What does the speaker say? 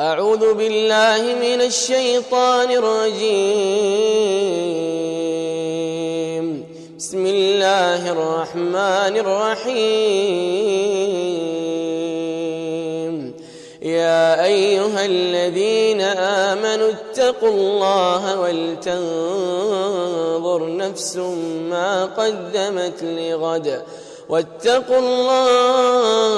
أعوذ بالله من الشيطان الرجيم. بسم الله الرحمن الرحيم. يا أيها الذين آمنوا اتقوا الله ولتنظر نفس ما قدمت لغد. واتقوا الله